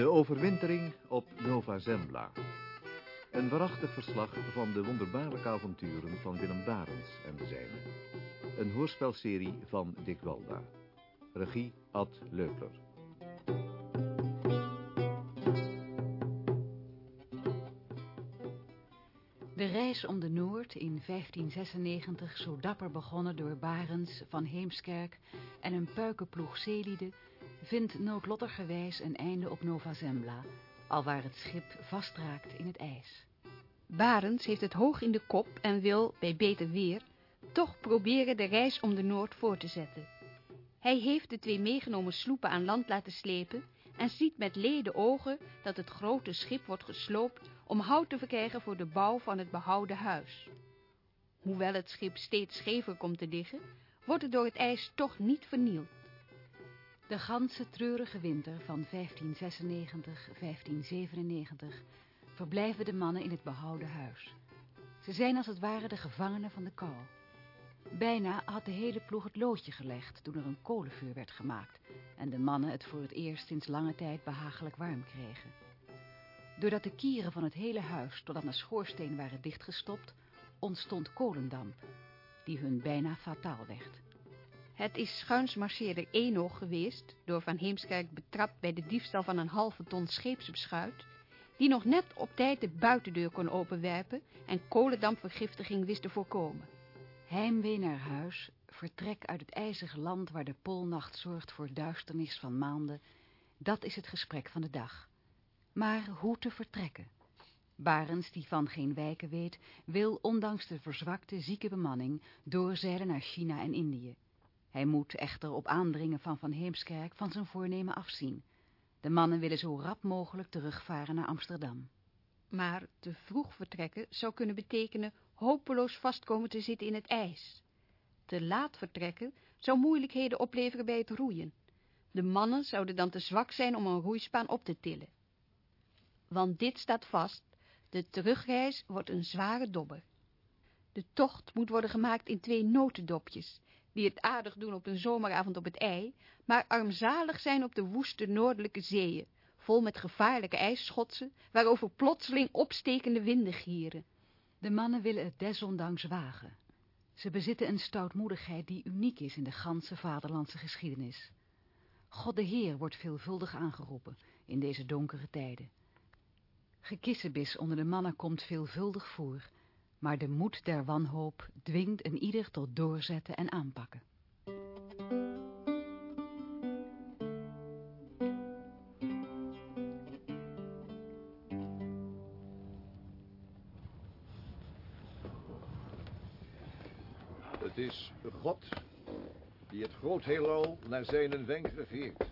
De overwintering op Nova Zembla. Een waarachtig verslag van de wonderbaarlijke avonturen van Willem Barens en de zijnen. Een hoorspelserie van Dick Walda. Regie Ad Leupler. De reis om de Noord in 1596, zo dapper begonnen door Barens van Heemskerk en een puikenploeg zeelieden, vindt noodlottigerwijs een einde op Nova Zembla, alwaar het schip vastraakt in het ijs. Barens heeft het hoog in de kop en wil, bij beter weer, toch proberen de reis om de Noord voor te zetten. Hij heeft de twee meegenomen sloepen aan land laten slepen en ziet met leden ogen dat het grote schip wordt gesloopt om hout te verkrijgen voor de bouw van het behouden huis. Hoewel het schip steeds schever komt te liggen, wordt het door het ijs toch niet vernield. De ganse treurige winter van 1596-1597 verblijven de mannen in het behouden huis. Ze zijn als het ware de gevangenen van de kou. Bijna had de hele ploeg het loodje gelegd toen er een kolenvuur werd gemaakt en de mannen het voor het eerst sinds lange tijd behagelijk warm kregen. Doordat de kieren van het hele huis tot aan de schoorsteen waren dichtgestopt, ontstond kolendamp, die hun bijna fataal werd. Het is schuinsmarcheerder Eno geweest, door Van Heemskerk betrapt bij de diefstal van een halve ton scheepsbeschuit, die nog net op tijd de buitendeur kon openwerpen en kolendampvergiftiging wist te voorkomen. Heimwee naar huis, vertrek uit het ijzige land waar de poolnacht zorgt voor duisternis van maanden, dat is het gesprek van de dag. Maar hoe te vertrekken? Barens, die van geen wijken weet, wil ondanks de verzwakte zieke bemanning doorzeilen naar China en Indië. Hij moet echter op aandringen van Van Heemskerk van zijn voornemen afzien. De mannen willen zo rap mogelijk terugvaren naar Amsterdam. Maar te vroeg vertrekken zou kunnen betekenen hopeloos vastkomen te zitten in het ijs. Te laat vertrekken zou moeilijkheden opleveren bij het roeien. De mannen zouden dan te zwak zijn om een roeispaan op te tillen. Want dit staat vast, de terugreis wordt een zware dobber. De tocht moet worden gemaakt in twee notendopjes, die het aardig doen op een zomeravond op het ei, maar armzalig zijn op de woeste noordelijke zeeën, vol met gevaarlijke ijsschotsen, waarover plotseling opstekende winden gieren. De mannen willen het desondanks wagen. Ze bezitten een stoutmoedigheid die uniek is in de ganse vaderlandse geschiedenis. God de Heer wordt veelvuldig aangeroepen in deze donkere tijden. Gekissebis onder de mannen komt veelvuldig voor, maar de moed der wanhoop dwingt een ieder tot doorzetten en aanpakken. Het is God die het groot heelal naar zijn wenk regeert.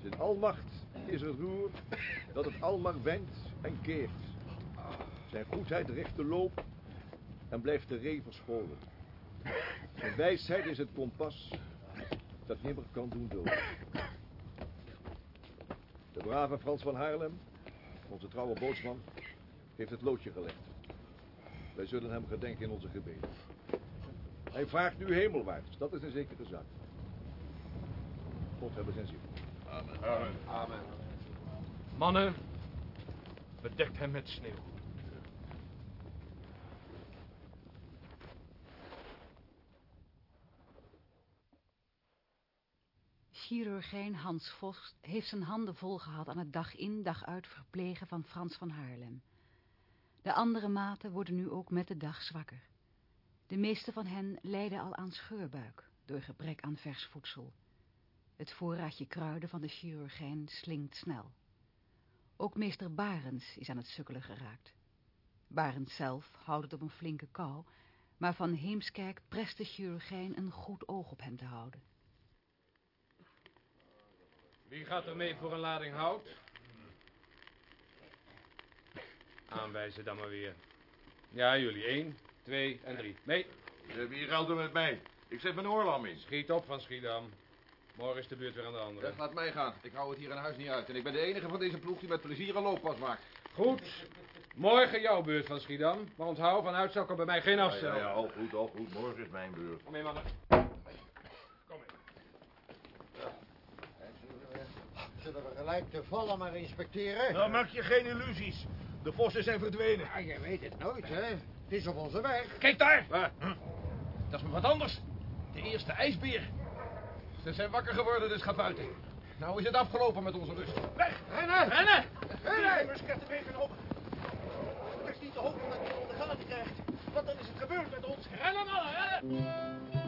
Zijn almacht is het roer dat het almacht wendt en keert. Zijn goedheid richt de loop en blijft de ree verscholen. Zijn wijsheid is het kompas dat nimmer kan doen dood. De brave Frans van Haarlem, onze trouwe bootsman, heeft het loodje gelegd. Wij zullen hem gedenken in onze gebeden. Hij vaart nu hemelwaarts, dat is een zekere zaak. God hebben zijn zin. Amen. Amen. Amen. Mannen, bedekt hem met sneeuw. Chirurgijn Hans Vos heeft zijn handen vol gehad aan het dag in dag uit verplegen van Frans van Haarlem. De andere maten worden nu ook met de dag zwakker. De meeste van hen lijden al aan scheurbuik door gebrek aan vers voedsel. Het voorraadje kruiden van de chirurgijn slinkt snel. Ook meester Barens is aan het sukkelen geraakt. Barens zelf houdt het op een flinke kou, maar van Heemskerk prest de chirurgijn een goed oog op hem te houden. Wie gaat er mee voor een lading hout? Aanwijzen dan maar weer. Ja, jullie. Eén, twee en drie. Mee. Uh, wie ruilt er met mij? Ik zet mijn oorlam in. Schiet op van Schiedam. Morgen is de buurt weer aan de andere. Dat laat mij gaan. Ik hou het hier in huis niet uit. En ik ben de enige van deze ploeg die met plezier een looppas maakt. Goed. Morgen jouw beurt van Schiedam. Maar onthoud, van uitzakken bij mij geen Ja, afstel. ja, ja, al goed, al goed. Morgen is mijn beurt. Kom mee, mannen. Kom mee. Zullen we gelijk de vallen maar inspecteren? Nou, maak je geen illusies. De vossen zijn verdwenen. Ja, je weet het nooit, hè. Het is op onze weg. Kijk daar! Dat is maar wat anders. De eerste ijsbeer. Ze zijn wakker geworden, dus ga buiten. Nou is het afgelopen met onze rust. Weg! Rennen! Rennen! Rennen! Musketten even op. Het is niet te hopen dat je het onder de gaten krijgt. Want dan is het gebeurd met ons. Rennen, mannen, rennen!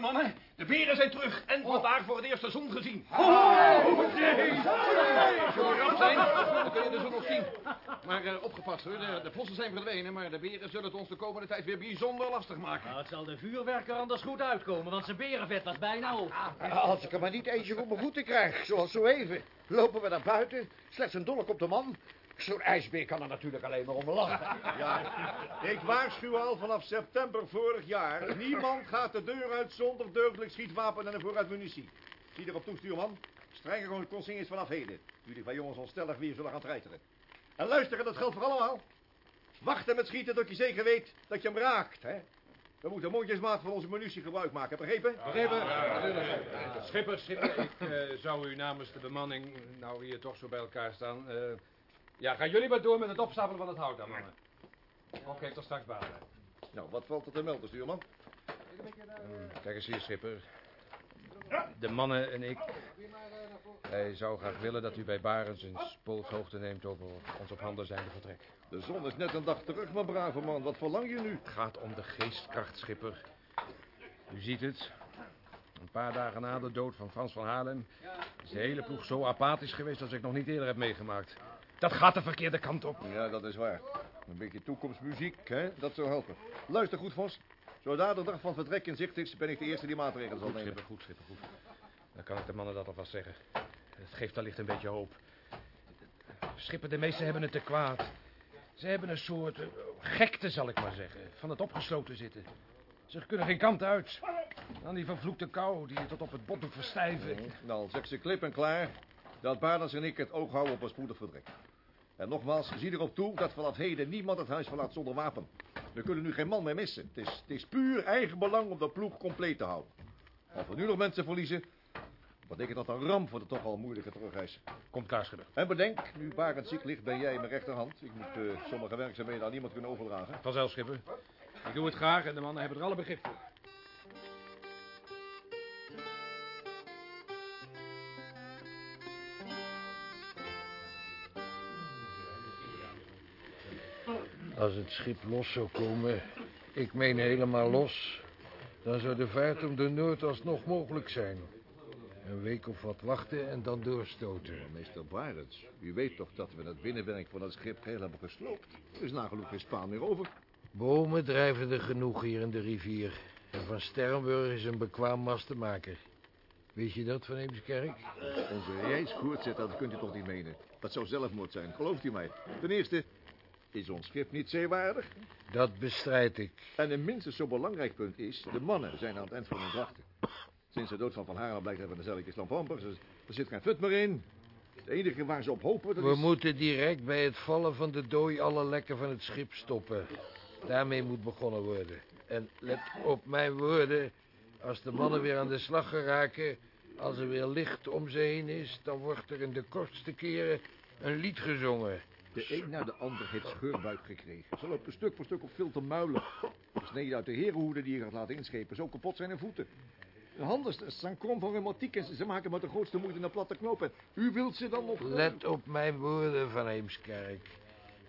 Mannen. De beren zijn terug. En vandaag voor het eerst de zon gezien. Oh, jee! Zo rap zijn, dan kun je de zon nog zien. Maar eh, opgepast hoor, de, de vossen zijn verdwenen, maar de beren zullen het ons de komende tijd weer bijzonder lastig maken. Nou, het zal de vuurwerker anders goed uitkomen, want zijn berenvet was bijna op. Als ik er maar niet eentje op mijn voeten krijg, zoals zo even. Lopen we naar buiten, slechts een dolk op de man. Zo'n ijsbeer kan er natuurlijk alleen maar om lachen. Ja, ik waarschuw al vanaf september vorig jaar. Niemand gaat de deur uit zonder deugdelijk schietwapen en een voorraad munitie. Zie erop toe, stuurman. Strenge consignes vanaf heden. Jullie van jongens onstellig weer zullen gaan treiteren. En luisteren, dat geldt voor allemaal. Wachten met schieten tot je zeker weet dat je hem raakt, hè. We moeten mondjesmaat van onze munitie gebruik maken, begrepen? Begrepen? Schipper, schipper, ik eh, zou u namens de bemanning, nou hier toch zo bij elkaar staan... eh, ja, gaan jullie maar door met het opstapelen van het hout dan, mannen. Oké, heeft tot straks baden. Nou, wat valt er te melden, stuurman? Kijk eens hier, schipper. De mannen en ik... Hij zou graag willen dat u bij Barens een spoolhoogte neemt over ons op handen zijnde vertrek. De zon is net een dag terug, mijn brave man. Wat verlang je nu? Het gaat om de geestkracht, schipper. U ziet het. Een paar dagen na de dood van Frans van Haarlem... is de hele ploeg zo apathisch geweest als ik nog niet eerder heb meegemaakt. Dat gaat de verkeerde kant op. Ja, dat is waar. Een beetje toekomstmuziek, hè? Dat zou helpen. Luister goed, Vos. Zodra de dag van vertrek in zicht is, ben ik de eerste die maatregelen zal nemen. schipper, goed, schipper, goed. Dan kan ik de mannen dat alvast zeggen. Het geeft allicht een beetje hoop. Schipper, de meesten hebben het te kwaad. Ze hebben een soort eh, gekte, zal ik maar zeggen, van het opgesloten zitten. Ze kunnen geen kant uit. Dan die vervloekte kou die je tot op het bot doet verstijven. Nou, zeg ze klip en klaar dat Barnes en ik het oog houden op een spoedig vertrek. En nogmaals, zie erop toe dat vanaf heden niemand het huis verlaat zonder wapen. We kunnen nu geen man meer missen. Het is, het is puur eigen belang om de ploeg compleet te houden. Als we nu nog mensen verliezen, betekent dat een ramp voor de toch al moeilijke terugreis. Komt klaar, schipper. En bedenk, nu Barend ziek ligt, ben jij mijn rechterhand. Ik moet eh, sommige werkzaamheden aan niemand kunnen overdragen. Vanzelf, schipper. Ik doe het graag en de mannen hebben er alle begrip voor. Als het schip los zou komen, ik meen helemaal los, dan zou de vaart om de Noord alsnog mogelijk zijn. Een week of wat wachten en dan doorstoten. Meester Barends, u weet toch dat we het binnenwerk van het schip geheel hebben gesloopt? Er is nagenoeg geen spaan meer over. Bomen drijven er genoeg hier in de rivier. En van Sternburg is een bekwaam mastenmaker. Weet je dat van Eemskerk? Onze reis voortzet, dat kunt u toch niet menen. Dat zou zelfmoord zijn, gelooft u mij. Ten eerste, is ons schip niet zeewaardig? Dat bestrijd ik. En een minstens zo belangrijk punt is, de mannen zijn aan het eind van hun wachten. Sinds de dood van Van Haren blijkt hebben de zelletjes lampampers. Er er zit geen fut meer in. Het enige waar ze op hopen, dat We is... moeten direct bij het vallen van de dooi alle lekken van het schip stoppen. Daarmee moet begonnen worden. En let op mijn woorden. Als de mannen weer aan de slag geraken... als er weer licht om ze heen is... dan wordt er in de kortste keren een lied gezongen. De een na de ander heeft scheurbuik gekregen. Ze lopen stuk voor stuk op veel te muilen. Sneden uit de herenhoeden die je gaat laten inschepen. Zo kapot zijn hun voeten. De handen staan krom van reumatiek en ze- maken met de grootste moeite een platte knoop. En u wilt ze dan nog... Let op mijn woorden van Heemskerk.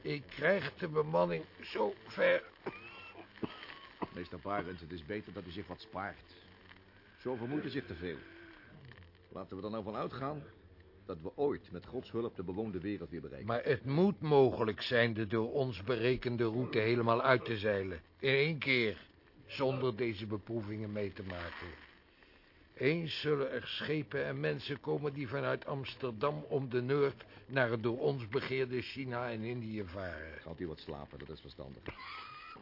Ik krijg de bemanning zo ver... Meester Barends, het is beter dat u zich wat spaart. Zo vermoeit u zich te veel. Laten we er nou van uitgaan dat we ooit met Gods hulp de bewoonde wereld weer bereiken. Maar het moet mogelijk zijn de door ons berekende route helemaal uit te zeilen. In één keer. Zonder deze beproevingen mee te maken. Eens zullen er schepen en mensen komen die vanuit Amsterdam om de Noord... naar het door ons begeerde China en Indië varen. Gaat u wat slapen, dat is verstandig.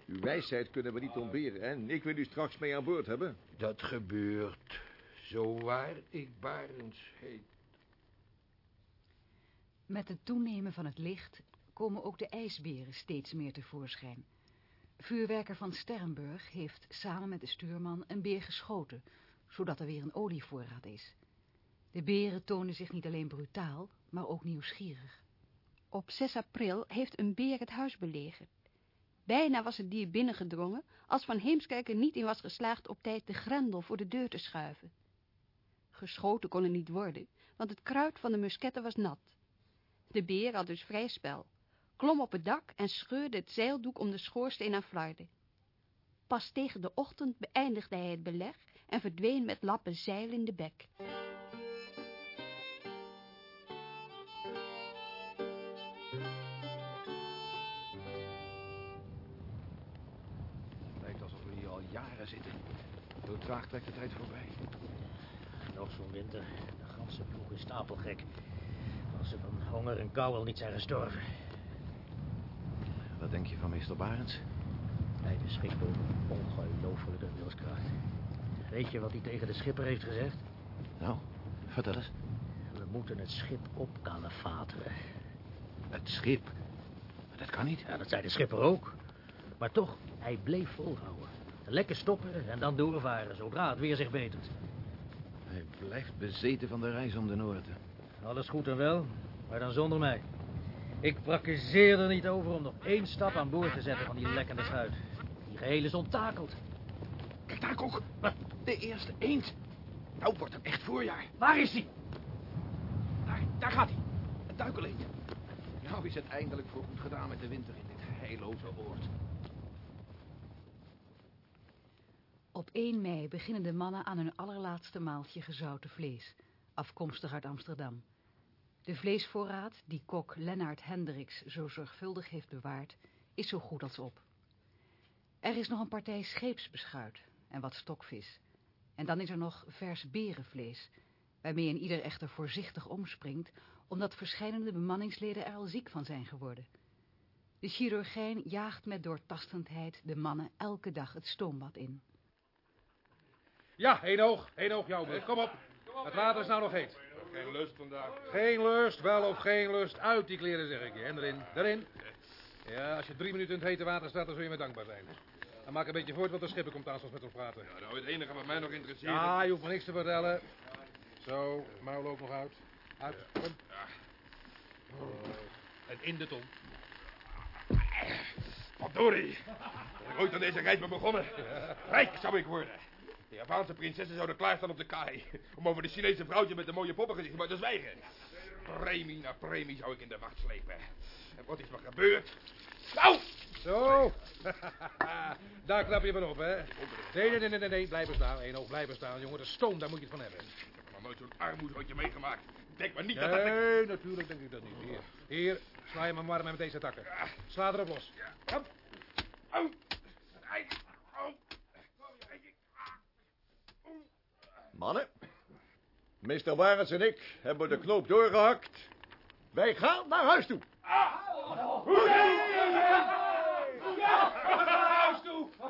Uw wijsheid kunnen we niet ontberen en ik wil u straks mee aan boord hebben. Dat gebeurt. Zo waar ik Barends heet. Met het toenemen van het licht komen ook de ijsberen steeds meer tevoorschijn. Vuurwerker van Sterrenburg heeft samen met de stuurman een beer geschoten, zodat er weer een olievoorraad is. De beren tonen zich niet alleen brutaal, maar ook nieuwsgierig. Op 6 april heeft een beer het huis belegerd. Bijna was het dier binnengedrongen, als Van Heemskerk er niet in was geslaagd op tijd de grendel voor de deur te schuiven. Geschoten kon er niet worden, want het kruid van de musketten was nat. De beer had dus vrij spel, klom op het dak en scheurde het zeildoek om de schoorsteen aan flarden. Pas tegen de ochtend beëindigde hij het beleg en verdween met lappen zeil in de bek. Lijkt alsof we hier al jaren zitten. Zo traag trekt de tijd voorbij. Nog zo'n winter. De ganse ploeg is stapelgek. Als ze van honger en kou al niet zijn gestorven. Wat denk je van meester Barends? Hij beschikt over ongelooflijke wilskracht. Weet je wat hij tegen de schipper heeft gezegd? Nou, vertel eens. We moeten het schip opkalefateren. Het schip. Dat kan niet. Ja, dat zei de schipper ook. Maar toch, hij bleef volhouden. Lekker stoppen en dan doorvaren, zodra het weer zich betert. Hij blijft bezeten van de reis om de Noorden. Alles goed en wel, maar dan zonder mij. Ik prakkezeer er niet over om nog één stap aan boord te zetten van die lekkende schuit. Die geheel is onttakeld. Kijk daar, Kok. De eerste eend. Nou wordt het echt voorjaar. Waar is hij? Daar, daar gaat hij. Het duikeleend. Nou is het eindelijk voorgoed gedaan met de winter in dit heilloze oord. Op 1 mei beginnen de mannen aan hun allerlaatste maaltje gezouten vlees, afkomstig uit Amsterdam. De vleesvoorraad, die kok Lennart Hendricks zo zorgvuldig heeft bewaard, is zo goed als op. Er is nog een partij scheepsbeschuit en wat stokvis. En dan is er nog vers berenvlees, waarmee een ieder echter voorzichtig omspringt, omdat verschillende bemanningsleden er al ziek van zijn geworden. De chirurgijn jaagt met doortastendheid de mannen elke dag het stoombad in. Ja, één oog. één oog, jouw beurt. Kom op. Het water is nou nog heet. Geen lust vandaag. Geen lust, wel of geen lust. Uit die kleren, zeg ik je. En erin, erin. Ja, als je drie minuten in het hete water staat, dan zul je me dankbaar zijn. Dan maak een beetje voort, want de schipper komt aan, zoals met ons praten. Ja, nou, het enige wat mij nog interesseert... Ja, je hoeft me niks te vertellen. Zo, muil ook nog uit. Uit, kom. Oh. En in de ton. Verdorie. Als ik ooit aan deze reis ben begonnen, rijk zou ik worden. De Javaanse prinsessen zouden klaarstaan op de kaai. Om over de Chinese vrouwtje met de mooie poppengezicht maar te zwijgen. Premie na premie zou ik in de wacht slepen. En wat is me gebeurd? Nou! Zo. daar knap je van op, hè? Nee, nee, nee, nee, nee. Blijven staan. Eén oog, blijven staan. Jongen, de stoom, daar moet je het van hebben. Ik heb nog nooit zo'n armoedrotje meegemaakt. Denk maar niet dat dat... Nee, natuurlijk denk ik dat niet. Hier, hier sla je me warm met deze takken. Sla erop los. Kom. Au! Ai! Au! Mannen, meester Warens en ik hebben de knoop doorgehakt. Wij gaan naar huis toe.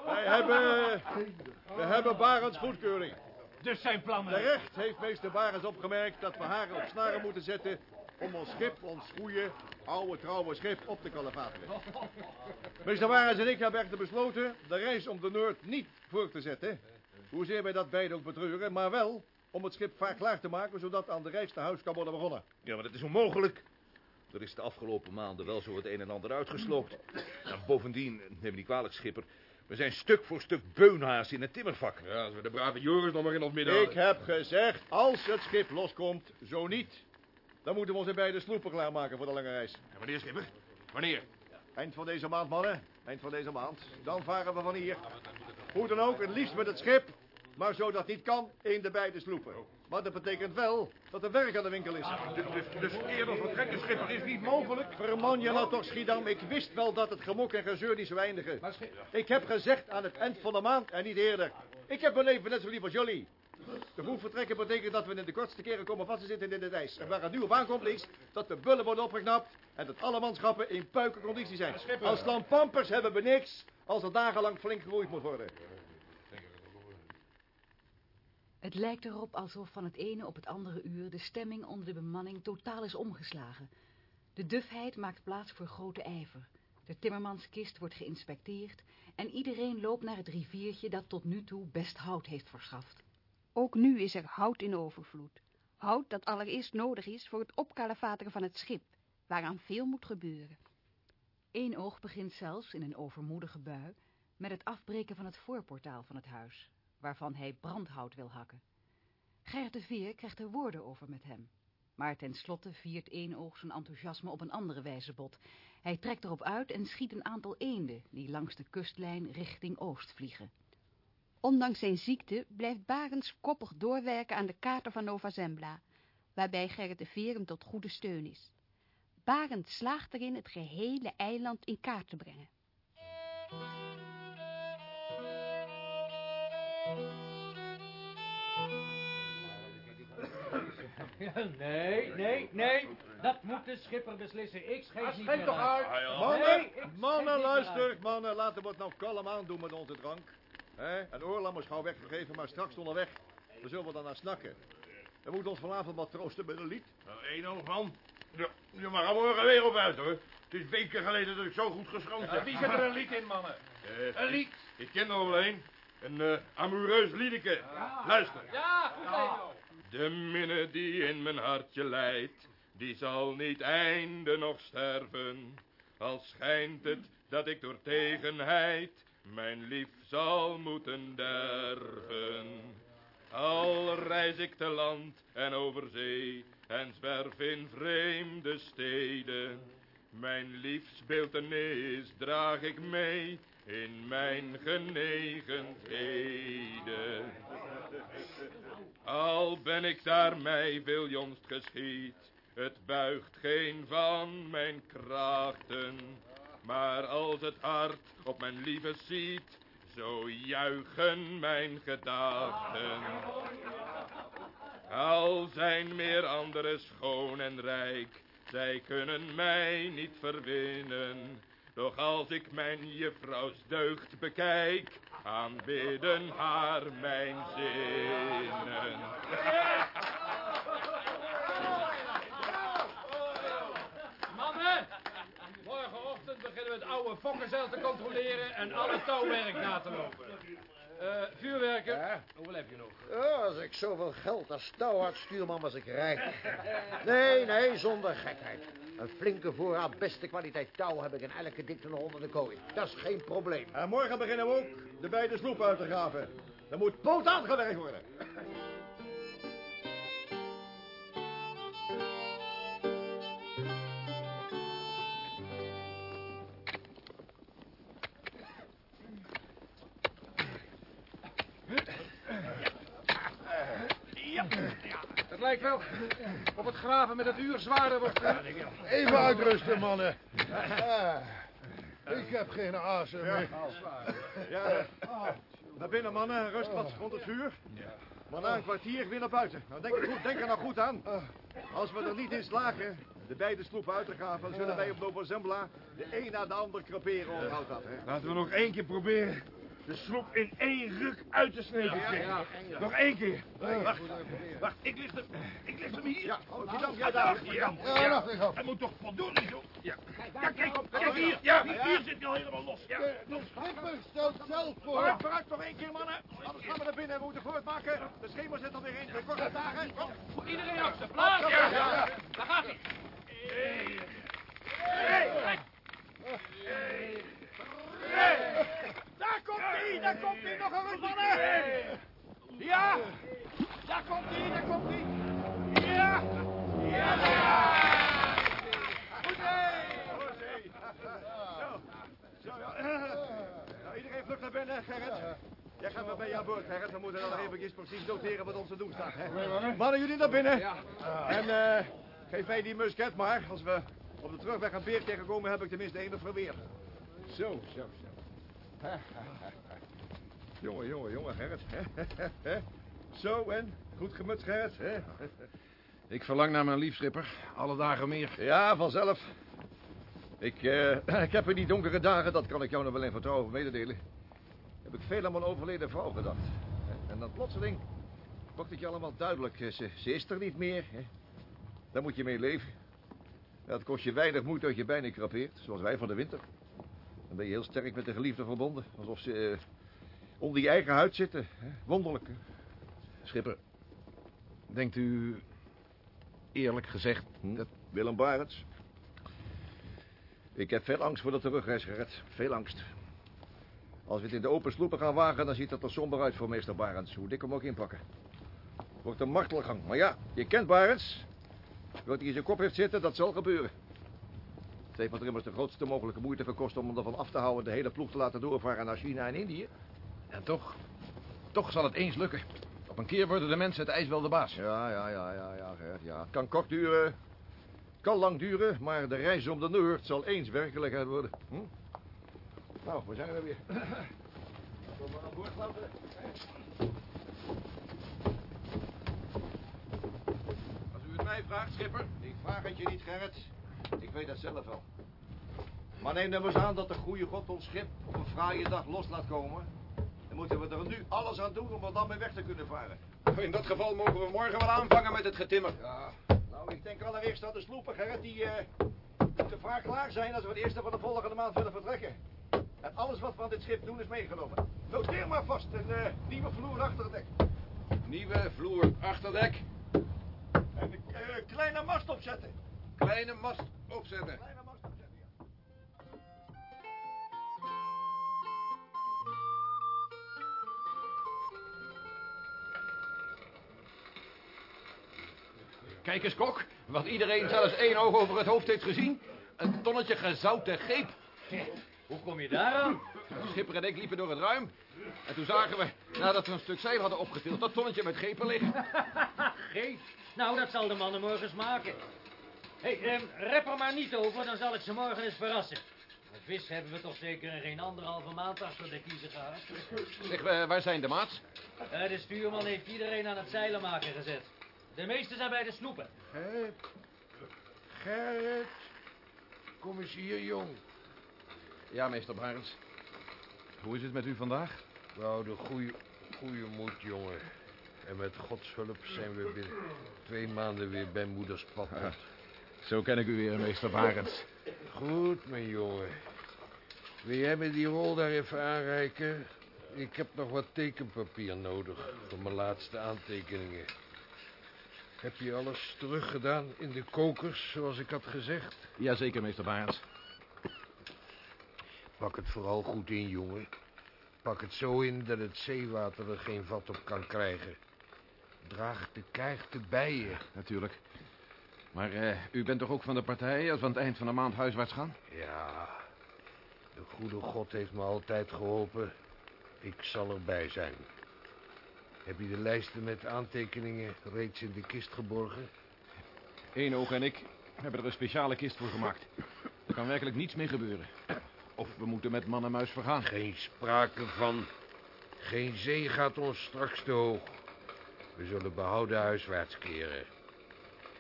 Wij hebben, we hebben Barends goedkeuring. Dus zijn plannen. Terecht heeft meester Barends opgemerkt dat we haar op snaren moeten zetten om ons schip, ons goede, oude, trouwe schip op te kalevateren. Meester Warens en ik hebben echter besloten de reis om de Noord niet voor te zetten. Hoezeer wij dat beide ook betreuren, maar wel om het schip vaak klaar te maken, zodat aan de reis naar huis kan worden begonnen. Ja, maar dat is onmogelijk. Er is de afgelopen maanden wel zo het een en ander uitgesloopt. En bovendien, neem me niet kwalijk, schipper... we zijn stuk voor stuk beunhaas in het timmervak. Ja, als we de brave Joris nog maar in ons midden Ik heb gezegd, als het schip loskomt, zo niet. Dan moeten we onze beide sloepen klaarmaken voor de lange reis. En wanneer, schipper? Wanneer? Eind van deze maand, mannen. Eind van deze maand. Dan varen we van hier. Hoe dan ook, het liefst met het schip. Maar zo dat niet kan, in de beide sloepen. Maar dat betekent wel dat er werk aan de winkel is. Dus, dus, dus eerder vertrekken, schipper, is niet mogelijk? Verman je nou toch, Schiedam. Ik wist wel dat het gemok en gezeur niet zou eindigen. Ik heb gezegd aan het eind van de maand en niet eerder. Ik heb mijn leven net zo lief als jullie. De vroeg vertrekken betekent dat we in de kortste keren komen vast te zitten in dit ijs. En waar het nu op aankomt is dat de bullen worden opgeknapt en dat alle manschappen in puikenconditie zijn. Als lampampers hebben we niks als er dagenlang flink geroeid moet worden. Het lijkt erop alsof van het ene op het andere uur de stemming onder de bemanning totaal is omgeslagen. De dufheid maakt plaats voor grote ijver. De timmermanskist wordt geïnspecteerd en iedereen loopt naar het riviertje dat tot nu toe best hout heeft verschaft. Ook nu is er hout in overvloed. Hout dat allereerst nodig is voor het opkalevateren van het schip, waaraan veel moet gebeuren. Eén oog begint zelfs in een overmoedige bui met het afbreken van het voorportaal van het huis, waarvan hij brandhout wil hakken. Gerrit de Veer krijgt er woorden over met hem. Maar tenslotte viert Eenoog zijn enthousiasme op een andere wijze bot. Hij trekt erop uit en schiet een aantal eenden die langs de kustlijn richting oost vliegen. Ondanks zijn ziekte blijft Barends koppig doorwerken aan de kaarten van Nova Zembla, waarbij Gerrit de Veer hem tot goede steun is. Barend slaagt erin het gehele eiland in kaart te brengen. Nee, nee, nee. Dat moet de schipper beslissen. Ik schijf niet meer toch uit. Mannen, mannen, luister. Mannen, laten we het nou kalm aandoen met onze drank. Hè? En oorlam is gauw weggegeven, maar straks onderweg. Dan zullen we dan naar snakken. We moeten ons vanavond wat troosten met een lied. Nou, één oog van. Ja, je mag er morgen weer op uit, hoor. Het is weken geleden dat ik zo goed geschroomd heb. Wie zet er een lied in, mannen? Eh, Een lied. Ik, ik ken er wel een. Een eh, amoureus liedeke. Luister. Ja, goed Eeno. De minne die in mijn hartje leidt, die zal niet einde nog sterven. Al schijnt het dat ik door tegenheid mijn lief zal moeten derven. Al reis ik te land en over zee en zwerf in vreemde steden. Mijn liefsbeeltenis draag ik mee in mijn genegenheden. Al ben ik daar mij veel jongst geschied, het buigt geen van mijn krachten. Maar als het hart op mijn lieve ziet, zo juichen mijn gedachten. Al zijn meer anderen schoon en rijk, zij kunnen mij niet verwinnen. Doch als ik mijn juffrouws deugd bekijk, aanbidden haar mijn zinnen. Mannen, morgenochtend beginnen we het oude fokkenzeil te controleren en alle touwwerk na te lopen. Eh vuurwerken, hoeveel heb je nog? Oh, als ik zoveel geld als touwhardstuurman was ik rijk. Nee, nee, zonder gekheid. Een flinke voorraad beste kwaliteit touw heb ik in elke dikte nog onder de kooi. Dat is geen probleem. En morgen beginnen we ook de beide sloepen uit te graven. Er moet poot aangewerkt worden. Lijkt wel of het graven met het uur zwaarder wordt. Even uitrusten, mannen. Ah, ik heb geen azen meer. Ja, naar binnen mannen, rust wat rond het vuur. Maar na een kwartier weer naar buiten. Nou, denk, er goed, denk er nou goed aan. Als we er niet in slagen de beide sloepen uit te graven... dan zullen wij op Nova Zembla de een na de ander kraperen. Onthoud dat, hè. Laten we nog één keer proberen de sloep in één ruk uit te snijden. Nog één keer. Wacht, wacht, ik licht hem, ik licht hem hier. Ja, oh, dank jij daar. Ja, Ja. Hij moet toch voldoende zo. Ja, ja kijk, kijk hier. Ja, hier zit hij al helemaal los. Ja, los. Schipper stelt zelf voor. Vooruit, vooruit, nog één keer, mannen. Anders gaan we naar binnen. We moeten voortmaken. De schemer zit alweer in. Voor korte dagen. Kom. Iedereen op zijn plaats. Ja, ja, ja. Daar gaat hij. Daar komt hij, daar komt hij. Nog een mannen. Ja, daar komt hij, daar komt hij. Ja, ja, ja. Goed zee, goed zee. Zo, zo, ja. Nou, iedereen vlucht naar binnen, Gerrit. Jij gaat maar bij aan boord, Gerrit. We moeten nog even precies noteren wat ons te doen staat. Hè? Mannen, jullie naar binnen. En eh, geef mij die musket maar. Als we op de terugweg een beer tegenkomen, heb ik tenminste één verweerd. Zo, zo, zo. Jongen, jongen, jongen, Gerrit. Zo, en? Goed gemutst, Gerrit, hè? Ik verlang naar mijn liefschipper. Alle dagen meer. Ja, vanzelf. Ik, eh, ik heb in die donkere dagen, dat kan ik jou nog wel in vertrouwen mededelen... heb ik veel aan mijn overleden vrouw gedacht. En dan plotseling wordt het je allemaal duidelijk. eh, Ze, ze is er niet meer. Hè? Daar moet je mee leven. Het kost je weinig moeite dat je bijna krapeert, zoals wij van de winter. Dan ben je heel sterk met de geliefde verbonden. Alsof ze eh, onder je eigen huid zitten. Hè? Wonderlijk. hè? Schipper, denkt u eerlijk gezegd Hm? dat... Willem Barends. Ik heb veel angst voor de terugreis gered. Veel angst. Als we het in de open sloepen gaan wagen, dan ziet dat er somber uit voor meester Barends. Hoe dik hem ook inpakken. Wordt een martelgang. Maar ja, je kent Barends. Wat hij in zijn kop heeft zitten, dat zal gebeuren. Het heeft me er immers de grootste mogelijke moeite gekost om hem ervan af te houden de hele ploeg te laten doorvaren naar China en Indië. En toch, toch zal het eens lukken. Op een keer worden de mensen het ijs wel de baas. Ja, ja, ja, ja, ja, ja. Het kan kort duren, kan lang duren, maar de reis om de Noord zal eens werkelijkheid worden. Hm? Nou, we zijn er weer. Kom maar aan boord. Als u het mij vraagt, schipper. Ik vraag het je niet, Gerrit. Ik weet het zelf wel. Maar neem nou eens aan dat de goede God ons schip op een fraaie dag los laat komen. Dan moeten we er nu alles aan doen om er dan mee weg te kunnen varen. In dat geval mogen we morgen wel aanvangen met het getimmer. Ja, nou, ik denk allereerst dat de sloepen, Gerrit, die eh moeten vaak klaar zijn als we het eerste van de volgende maand willen vertrekken. En alles wat we aan dit schip doen is meegenomen. Noteer maar vast, een eh, nieuwe vloer achter het dek. Nieuwe vloer achterdek. En een eh, kleine mast opzetten. Kleine mast opzetten. Kleine mast opzetten, Kijk eens, kok. Wat iedereen zelfs één oog over het hoofd heeft gezien. Een tonnetje gezouten geep. Hoe kom je daar aan? Schipper en ik liepen door het ruim. En toen zagen we, nadat we een stuk zeil hadden opgetild, dat tonnetje met gepen liggen. Geef. Nou, dat zal de mannen morgens maken. Hé, hey, rep er maar niet over, dan zal ik ze morgen eens verrassen. Vis hebben we toch zeker in geen anderhalve maand achter de kiezen gehad. Zeg, eh, waar zijn de maats? Eh, de stuurman heeft iedereen aan het zeilen maken gezet. De meesten zijn bij de sloepen. Gerrit. Gerrit. Kom eens hier, jong. Ja, meester Barends. Hoe is het met u vandaag? Nou, de goede, goede moed, jongen. En met Gods hulp zijn we binnen twee maanden weer bij moeders pad. Zo ken ik u weer, meester Barends. Goed, mijn jongen. Wil jij me die rol daar even aanreiken? Ik heb nog wat tekenpapier nodig voor mijn laatste aantekeningen. Heb je alles teruggedaan in de kokers, zoals ik had gezegd? Jazeker, meester Barends. Pak het vooral goed in, jongen. Pak het zo in dat het zeewater er geen vat op kan krijgen. Draag de kaarten bij je. Natuurlijk. Maar eh, u bent toch ook van de partij als we aan het eind van de maand huiswaarts gaan? Ja, de goede God heeft me altijd geholpen. Ik zal erbij zijn. Heb je de lijsten met aantekeningen reeds in de kist geborgen? Eén oog en ik hebben er een speciale kist voor gemaakt. Er kan werkelijk niets mee gebeuren. Of we moeten met man en muis vergaan. Geen sprake van. Geen zee gaat ons straks te hoog. We zullen behouden huiswaarts keren.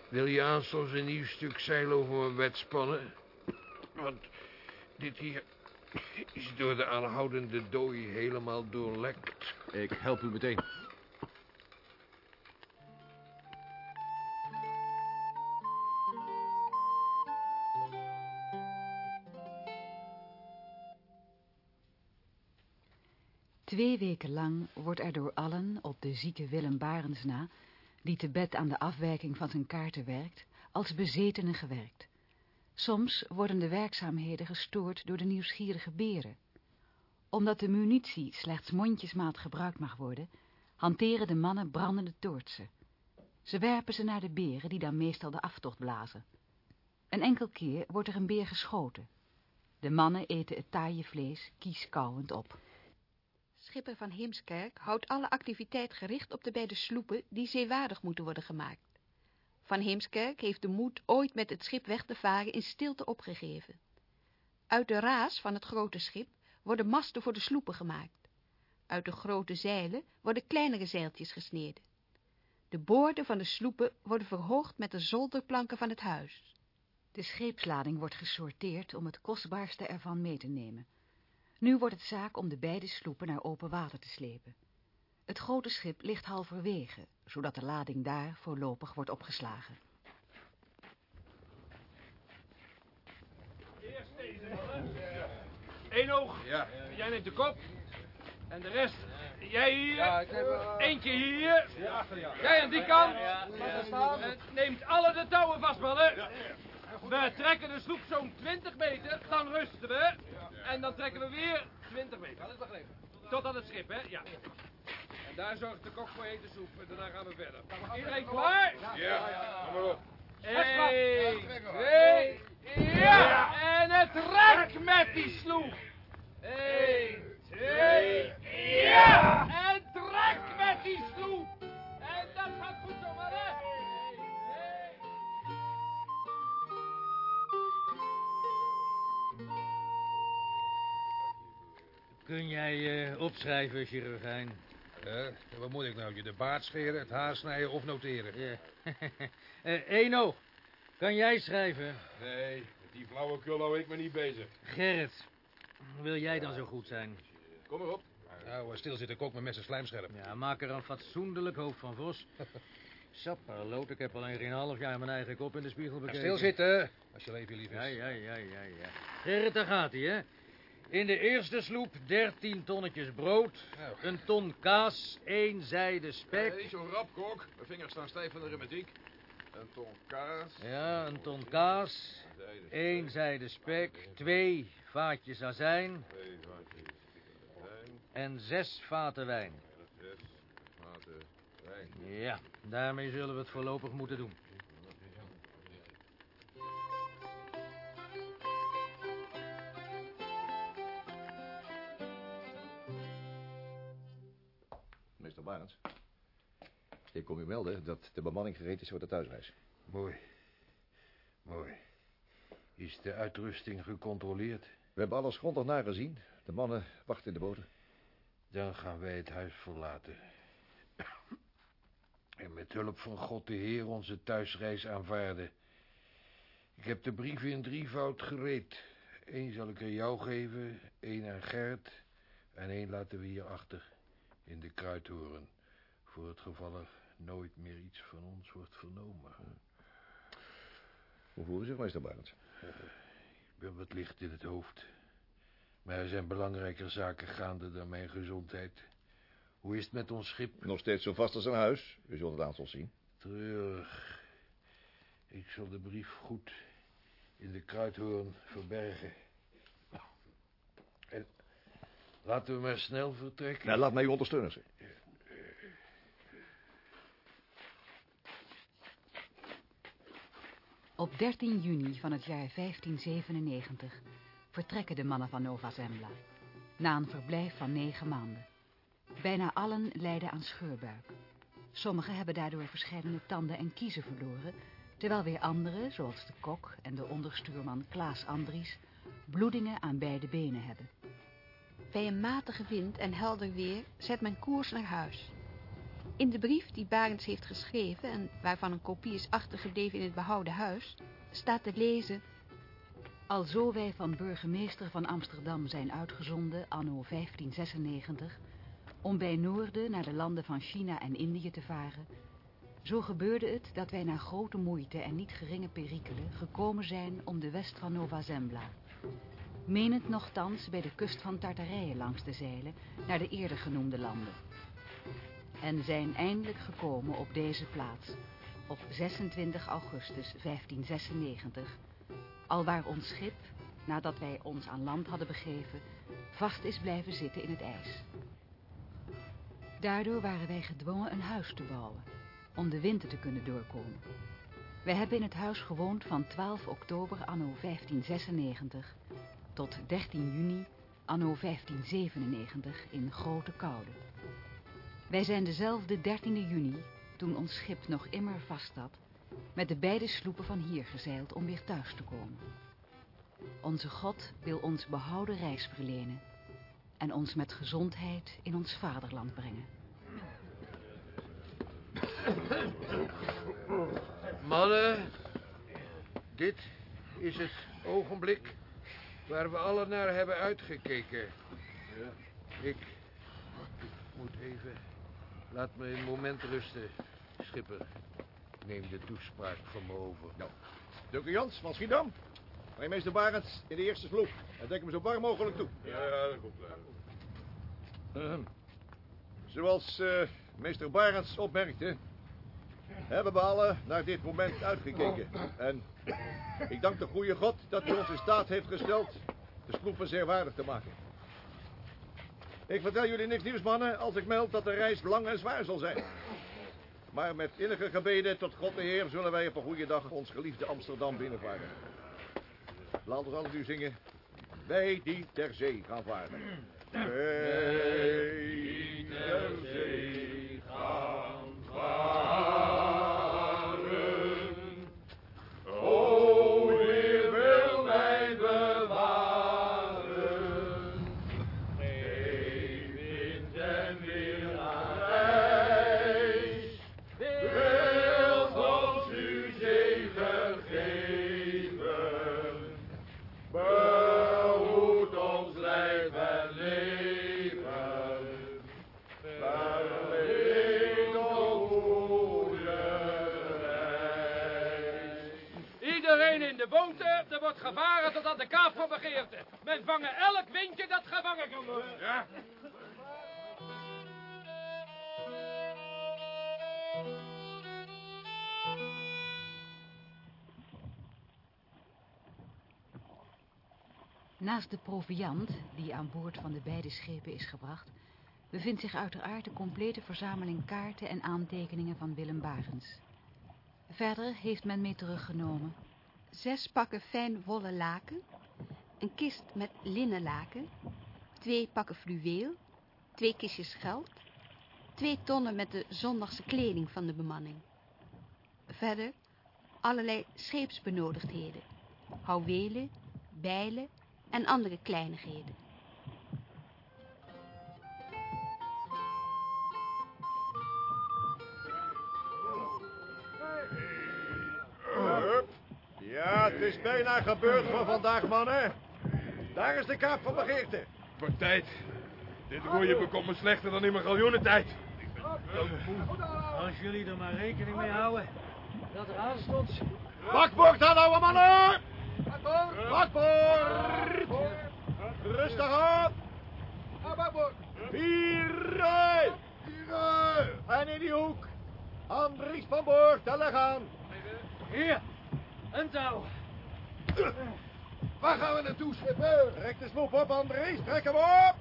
Wil je aanstonds een nieuw stuk zeil over mijn bed spannen? Want dit hier is door de aanhoudende dooi helemaal doorlekt. Ik help u meteen. Weken lang wordt er door allen op de zieke Willem Barens na, die te bed aan de afwijking van zijn kaarten werkt, als bezetenen gewerkt. Soms worden de werkzaamheden gestoord door de nieuwsgierige beren. Omdat de munitie slechts mondjesmaat gebruikt mag worden, hanteren de mannen brandende toortsen. Ze werpen ze naar de beren, die dan meestal de aftocht blazen. Een enkel keer wordt er een beer geschoten. De mannen eten het taaie vlees kieskauwend op. Schipper van Heemskerk houdt alle activiteit gericht op de beide sloepen die zeewaardig moeten worden gemaakt. Van Heemskerk heeft de moed ooit met het schip weg te varen in stilte opgegeven. Uit de raas van het grote schip worden masten voor de sloepen gemaakt. Uit de grote zeilen worden kleinere zeiltjes gesneden. De boorden van de sloepen worden verhoogd met de zolderplanken van het huis. De scheepslading wordt gesorteerd om het kostbaarste ervan mee te nemen. Nu wordt het zaak om de beide sloepen naar open water te slepen. Het grote schip ligt halverwege, zodat de lading daar voorlopig wordt opgeslagen. één oog. Ja. Jij neemt de kop. En de rest, jij hier. Ja, ik heb... eh, Eentje hier. Ja, achter jou. Jij aan die kant. En neemt alle de touwen vast, mannen. We trekken de sloep zo'n 20 meter, dan rusten we. En dan trekken we weer 20 meter. Dat is begrepen. Tot aan het schip, hè? Ja. En daar zorgt de kok voor hete soep. En daarna gaan we verder. Iedereen klaar? Ja, kom maar op. Eén, twee, ja! En het rek met die sloep. Eén, twee, ja! En trek met die sloep. Kun jij eh, opschrijven, chirurgijn? Eh, wat moet ik nou? Je de baard scheren, het haar snijden of noteren? Ja. Eh, Eno, kan jij schrijven? Nee, met die flauwekul hou ik me niet bezig. Gerrit, wil jij dan zo goed zijn? Kom maar op. Nou, stil zitten kok met messen slijmscherp. Ja, maak er een fatsoenlijk hoofd van Vos. Sapperloot, ik heb alleen geen half jaar mijn eigen kop in de spiegel Ja, bekeken. stil zitten, als je leven lief is. Ja, ja, ja, ja, ja. Gerrit, daar gaat hij, hè. In de eerste sloep 13 tonnetjes brood, een ton kaas, één zijde spek. niet zo rap, kok. Mijn vingers staan stijf van de rheumatiek. Een ton kaas. Ja, een ton kaas, één zijde spek, twee vaatjes azijn Twee vaatjes wijn. en zes vaten wijn. Zes vaten wijn. Ja, daarmee zullen we het voorlopig moeten doen. Barends. Ik kom u melden dat de bemanning gereed is voor de thuisreis. Mooi. Mooi. Is de uitrusting gecontroleerd? We hebben alles grondig nagezien. De mannen wachten in de boten. Dan gaan wij het huis verlaten. En met hulp van God de Heer onze thuisreis aanvaarden. Ik heb de brieven in drievoud gereed. Eén zal ik aan jou geven, één aan Gerrit... en één laten we hier achter, in de kruidhoren... voor het geval er nooit meer iets van ons wordt vernomen. Hoe voelen zich, meester Barends? Ik ben wat licht in het hoofd. Maar er zijn belangrijker zaken gaande dan mijn gezondheid. Hoe is het met ons schip? Nog steeds zo vast als een huis. U zult het aantal zien. Treurig. Ik zal de brief goed in de kruidhoorn verbergen. En laten we maar snel vertrekken. Nou, laat mij u ondersteunen. Op 13 juni van het jaar 1597 vertrekken de mannen van Nova Zembla. Na een verblijf van negen maanden. Bijna allen lijden aan scheurbuik. Sommigen hebben daardoor verschillende tanden en kiezen verloren, terwijl weer anderen, zoals de kok en de onderstuurman Klaas Andries, bloedingen aan beide benen hebben. Bij een matige wind en helder weer zet men koers naar huis. In de brief die Barends heeft geschreven en waarvan een kopie is achtergebleven in het behouden huis, staat te lezen... Alzo wij van burgemeester van Amsterdam zijn uitgezonden anno 1596 om bij Noorden naar de landen van China en Indië te varen, zo gebeurde het dat wij na grote moeite en niet geringe perikelen gekomen zijn om de west van Nova Zembla. Menend nochtans bij de kust van Tartarije langs te zeilen naar de eerder genoemde landen. En zijn eindelijk gekomen op deze plaats op 26 augustus 1596 alwaar ons schip, nadat wij ons aan land hadden begeven, vast is blijven zitten in het ijs. Daardoor waren wij gedwongen een huis te bouwen, om de winter te kunnen doorkomen. Wij hebben in het huis gewoond van 12 oktober anno 1596 tot 13 juni anno 1597 in grote koude. Wij zijn dezelfde 13e juni, toen ons schip nog immer vast met de beide sloepen van hier gezeild om weer thuis te komen. Onze God wil ons behouden reis verlenen en ons met gezondheid in ons vaderland brengen. Mannen, dit is het ogenblik waar we allen naar hebben uitgekeken. Ik, ik moet even... Laat me een moment rusten, schipper. Neem de toespraak van me over. Duncan Jans van Schiedam. Breng meester Barends in de eerste sloep. En dek hem zo warm mogelijk toe. Ja, dat komt wel. Zoals eh, meester Barends opmerkte... hebben we alle naar dit moment uitgekeken. En ik dank de goede God dat hij ons in staat heeft gesteld... de sloepen zeer waardig te maken. Ik vertel jullie niks nieuws, mannen, als ik meld dat de reis lang en zwaar zal zijn. Maar met innige gebeden tot God de Heer zullen wij op een goede dag ons geliefde Amsterdam binnenvaren. Laat ons allen nu zingen. Wij die ter zee gaan varen. tot aan de kaap van begeerte. Men vangen elk windje dat gevangen kan worden. Ja. Naast de proviand, die aan boord van de beide schepen is gebracht... bevindt zich uiteraard de complete verzameling kaarten en aantekeningen van Willem Barens. Verder heeft men mee teruggenomen Zes pakken fijn wollen laken. Een kist met linnen laken. Twee pakken fluweel. Twee kistjes geld. Twee tonnen met de zondagse kleding van de bemanning. Verder allerlei scheepsbenodigdheden. Houwelen, bijlen en andere kleinigheden. Is bijna gebeurd voor vandaag, mannen. Daar is de kaap van begeerte. Wordt tijd. Dit roeien bekomt me slechter dan in mijn galjoenentijd. Als jullie er maar rekening mee houden dat er aanstonds... Bakboord aan, ouwe mannen! Bakboord! Rustig aan! Vieren! En in die hoek. Andries van boord, tellen gaan. Hier, een touw. Waar gaan we naartoe, schipper? Trek de sloep op, Andries. Trek hem op.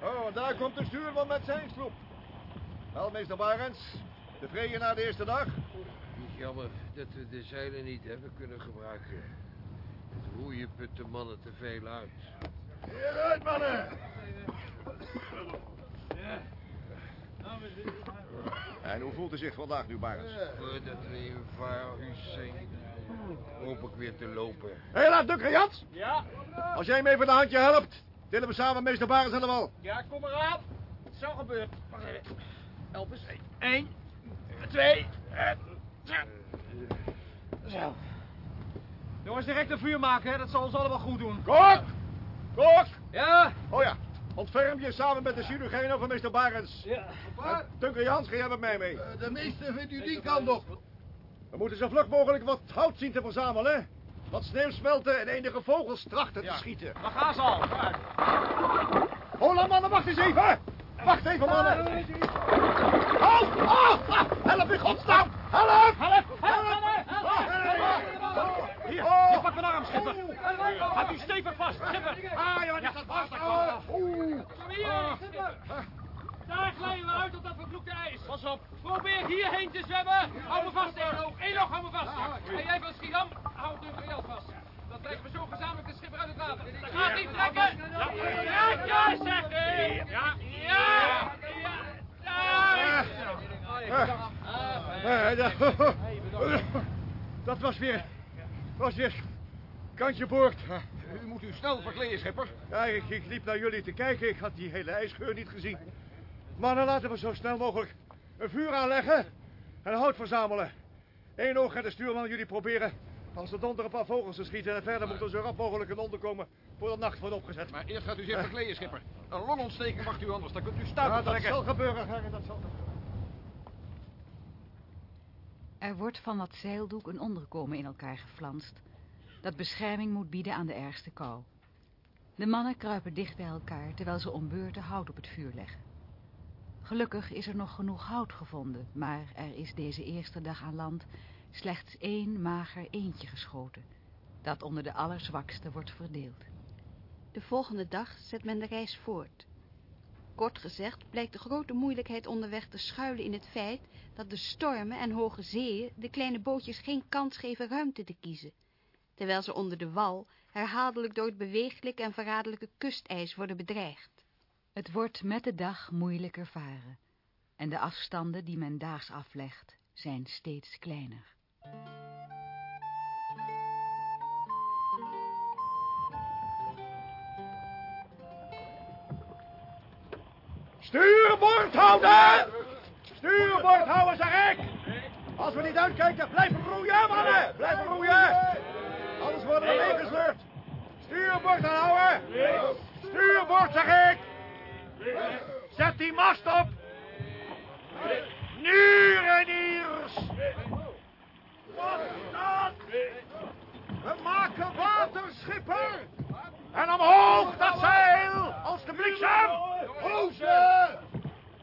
Oh, daar komt de stuurman met zijn sloep. Wel, meester Barends. Tevreden na de eerste dag? Jammer dat we de zeilen niet hebben kunnen gebruiken. Het roeien put de mannen te veel uit. Hieruit, mannen! En hoe voelt u zich vandaag nu, Barends? Voordat we in zijn, hoop ik weer te lopen. Hé, laat Dukker, Jans! Ja, Als jij me even een handje helpt, tillen we samen meester Barends aan de wal. ja, kom eraan. Zo gebeurt. Wacht even. Help eens. Eén, twee, en... Zo. Jongens, direct een vuur maken, hè? Dat zal ons allemaal goed doen. Kok! Kok! Ja? Oh ja, ontferm je samen met de chirurgijn van meester Barends. Ja. Dunker Jans, ga jij met mij mee? De meeste vindt u die kant op. We moeten zo vlug mogelijk wat hout zien te verzamelen. Wat sneeuw smelten en enige vogels trachten te schieten. Dan gaan ze al. Hola, mannen, wacht eens even! Wacht even, mannen! Halt! Ah, help in godsnaam! Help! Help! Oh. hier, pak mijn arm, schipper. Houd u stevig vast, schipper. Ah, ja, die staat vast. Kom hier, schipper. Daar glijden we uit op dat vervloekte ijs. Pas op. Probeer hierheen te zwemmen. Hou me vast. Één oog, hou me vast. En jij van Schiedam, hou de jas vast. Dan trekken we zo gezamenlijk de schipper uit het water. Dat gaat niet trekken. Ja, ja, zeg ik. Ja, ja, ja. Dat- Dat was weer... was weer... Kantje boord. U moet u snel verkleden, schipper. Ja, ik, ik liep naar jullie te kijken. Ik had die hele ijsgeur niet gezien. Maar dan laten we zo snel mogelijk een vuur aanleggen en hout verzamelen. Eén oog en de stuurman jullie proberen als de donder een paar vogels te schieten. En verder moeten we zo rap mogelijk een onderkomen voor de nacht wordt opgezet. Maar eerst gaat u zich verkleden, schipper. Een longontsteking wacht u anders. Dan kunt u stuip Ja, dat trekken. zal gebeuren, Gerrit, dat zal gebeuren. Er wordt van dat zeildoek een onderkomen in elkaar geflanst, dat bescherming moet bieden aan de ergste kou. De mannen kruipen dicht bij elkaar, terwijl ze om beurten hout op het vuur leggen. Gelukkig is er nog genoeg hout gevonden, maar er is deze eerste dag aan land slechts één mager eendje geschoten, dat onder de allerzwakste wordt verdeeld. De volgende dag zet men de reis voort. Kort gezegd blijkt de grote moeilijkheid onderweg te schuilen in het feit dat de stormen en hoge zeeën de kleine bootjes geen kans geven ruimte te kiezen, terwijl ze onder de wal herhaaldelijk door het beweeglijke en verraderlijke kustijs worden bedreigd. Het wordt met de dag moeilijker varen en de afstanden die men daags aflegt zijn steeds kleiner. Stuurbord houden! Stuurbord houden, zeg ik! Als we niet uitkijken, blijven roeien, mannen! Blijven roeien! Worden we meegesleurd. Stuurbord houden! Stuurbord, zeg ik! Zet die mast op! Niereniers! Wat staat? We maken waterschipper! En omhoog dat zeil, als de bliksem! Hozen!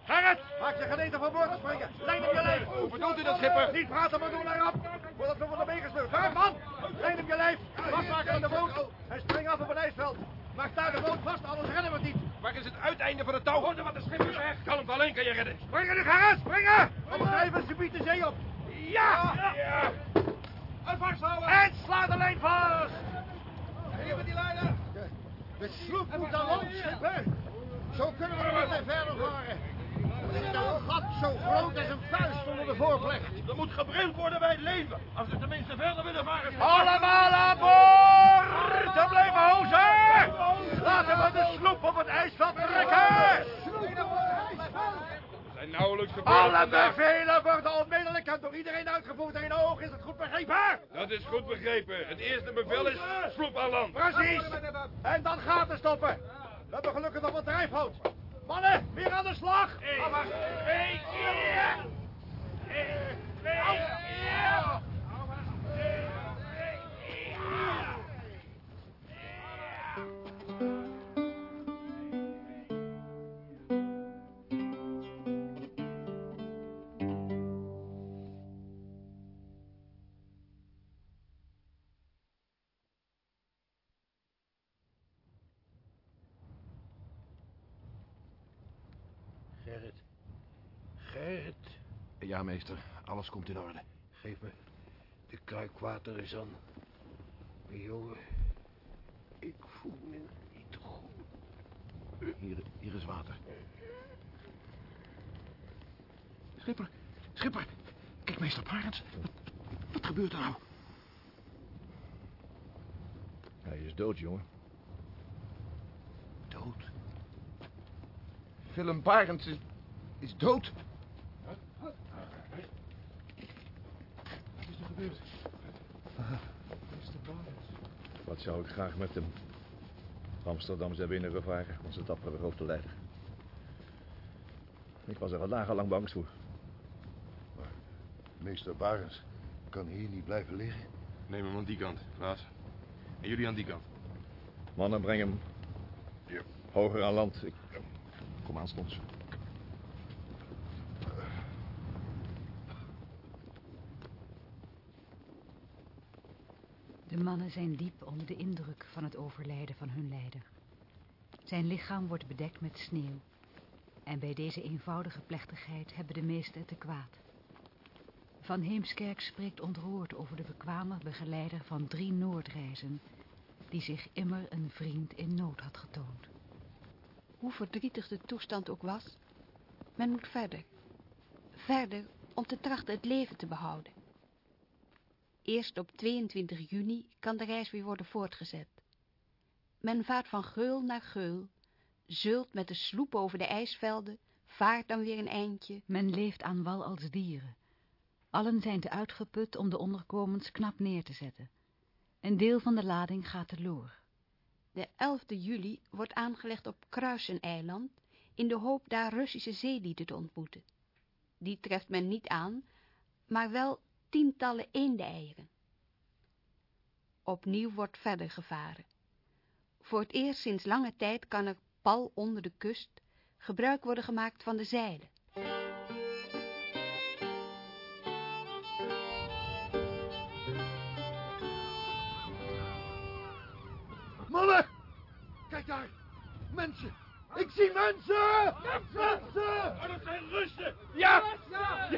Gerrit, maak je geneten van boord te springen. Lijn op je lijf. Hoe bedoelt u dat, schipper? Niet praten, maar doen erop. Voordat we worden meegesleurd. Gerrit, man! Lijn op je lijf. Vastmaken aan de boot. En spring af op het ijsveld. Maak daar de boot vast, anders redden we het niet. Waar is het uiteinde van het touw? Hoorde wat de schipper zegt. Kalm, alleen kan je redden. Springen nu, Gerrit, springen! Opdrijven, ze biedt de zee op. Ja! Ja. En vasthouden. En sla de lijn vast! Hier met die leider. De sloep moet aan land, schipper. Zo kunnen we er niet verder varen. Er is daar een gat zo groot als een vuist onder de voorplecht. Er moet gebrild worden bij het leven. Als we tenminste verder willen varen. Allemaal aan boord! Te blijven hozen! Laten we de sloep op het ijsveld trekken! Zijn nauwelijks Alle bevelen worden onmiddellijk en door iedereen uitgevoerd. In oog is het goed begrepen? Dat is goed begrepen. Het eerste bevel is sloep aan land. Precies. En dan gaten stoppen. We hebben gelukkig nog wat drijfhout. Mannen, weer aan de slag. Eén, twee. Eén, twee. Meester. Alles komt in orde. Geef me de kruik water eens aan. Jongen, ik voel me niet goed. Hier, hier is water. Schipper, schipper. Kijk, meester Parens. Wat, wat gebeurt er nou? Hij is dood, jongen. Dood. Willem Barends is, is dood. Is gebeurd? Meester Barends. Wat zou ik graag met hem Amsterdam zijn binnengevaren, onze dappere grote leider. Ik was er al dagenlang bang voor. Meester Barens kan hier niet blijven liggen. Neem hem aan die kant, Klaas. En jullie aan die kant. Mannen, breng hem hoger aan land. Ik, kom aanstonds. De mannen zijn diep onder de indruk van het overlijden van hun leider. Zijn lichaam wordt bedekt met sneeuw. En bij deze eenvoudige plechtigheid hebben de meesten het te kwaad. Van Heemskerk spreekt ontroerd over de bekwame begeleider van drie Noordreizen, die zich immer een vriend in nood had getoond. Hoe verdrietig de toestand ook was, men moet verder. Verder om te trachten het leven te behouden. Eerst op 22 juni kan de reis weer worden voortgezet. Men vaart van geul naar geul, zult met de sloep over de ijsvelden, vaart dan weer een eindje. Men leeft aan wal als dieren. Allen zijn te uitgeput om de onderkomens knap neer te zetten. Een deel van de lading gaat teloor. De 11e juli wordt aangelegd op Kruiseneiland, in de hoop daar Russische zeelieden te ontmoeten. Die treft men niet aan, maar wel tientallen eendeieren. Opnieuw wordt verder gevaren. Voor het eerst sinds lange tijd kan er, pal onder de kust, gebruik worden gemaakt van de zeilen. Mannen! Kijk daar! Mensen! Ik zie mensen! Mensen! Oh, dat zijn Russen! Ja!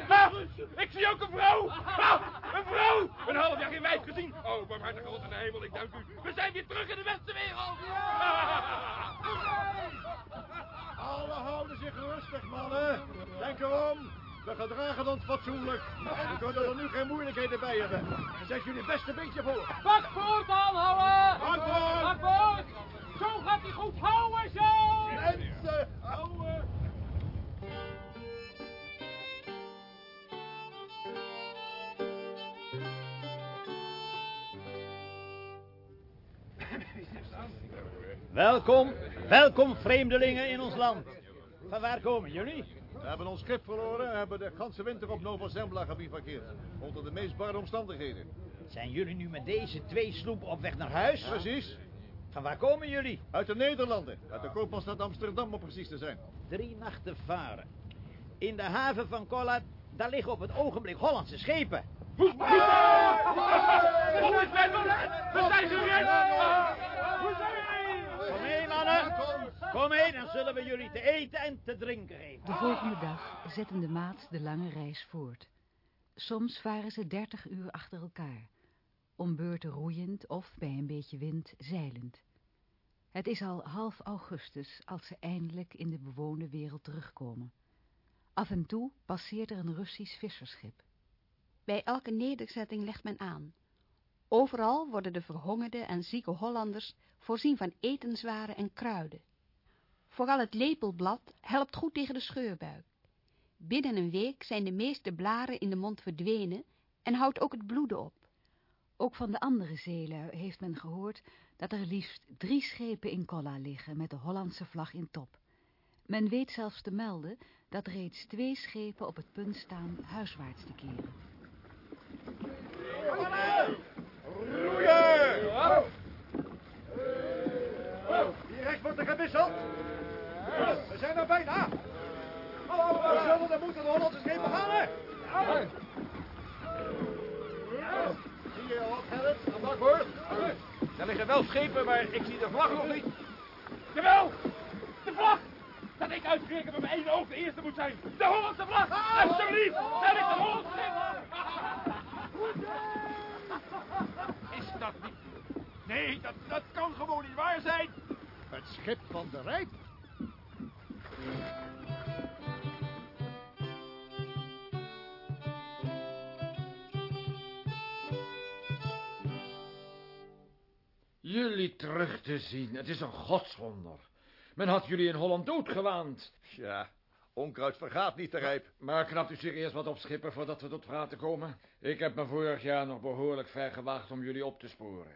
Ja! Ik zie ook een vrouw! Ah, een vrouw! Een half jaar geen wijf gezien! Oh, barmhartige God in de hemel, ik dank u. We zijn weer terug in de westenwereld! Alle houden zich rustig, mannen. Denk erom. We gedragen ons fatsoenlijk. We kunnen er nu geen moeilijkheden bij hebben. Zet jullie best een beetje voor. Bakboord aanhouden! Bakboord! Bakboord! Zo gaat hij goed houden, zo! Mensen, houden! Welkom, welkom vreemdelingen in ons land. Van waar komen jullie? We hebben ons schip verloren en hebben de ganse winter op Nova Zembla gebivakkeerd. Onder de meest barre omstandigheden. Zijn jullie nu met deze twee sloepen op weg naar huis? Precies. Van waar komen jullie? Uit de Nederlanden. Uit de koopmanstad Amsterdam om precies te zijn. Drie nachten varen. In de haven van Kolat, daar liggen op het ogenblik Hollandse schepen. Hoe is het? We zijn gered! Hoe zijn? Kom mee, mannen. Kom mee, dan zullen we jullie te eten en te drinken geven. De volgende dag zetten de maats de lange reis voort. Soms varen ze dertig uur achter elkaar, om beurten roeiend of bij een beetje wind zeilend. Het is al half augustus als ze eindelijk in de bewoonde wereld terugkomen. Af en toe passeert er een Russisch visserschip. Bij elke nederzetting legt men aan. Overal worden de verhongerde en zieke Hollanders voorzien van etenswaren en kruiden. Vooral het lepelblad helpt goed tegen de scheurbuik. Binnen een week zijn de meeste blaren in de mond verdwenen en houdt ook het bloeden op. Ook van de andere zeelui heeft men gehoord dat er liefst drie schepen in Kolla liggen met de Hollandse vlag in top. Men weet zelfs te melden dat reeds twee schepen op het punt staan huiswaarts te keren. Roeien! Direct wordt er gewisseld. We zijn er bijna. We zullen de moeten de Hollandse schepen gaan, hè? Zie je wat, Gerrit? Aan bakboord? Er liggen wel schepen, maar ik zie de vlag nog niet. Jawel! De vlag! Dat ik uitgerekend met mijn één oog de eerste moet zijn. De Hollandse vlag! Alsjeblieft! Daar ligt de Hollandse schip! Is dat niet... Nee, dat, dat kan gewoon niet waar zijn. Het schip van de Rijp. Jullie terug te zien, het is een godswonder. Men had jullie in Holland doodgewaand. Ja, onkruid vergaat niet de Rijp. Maar knapt u zich eerst wat op, schipper, voordat we tot praten komen? Ik heb me vorig jaar nog behoorlijk ver gewaagd om jullie op te sporen.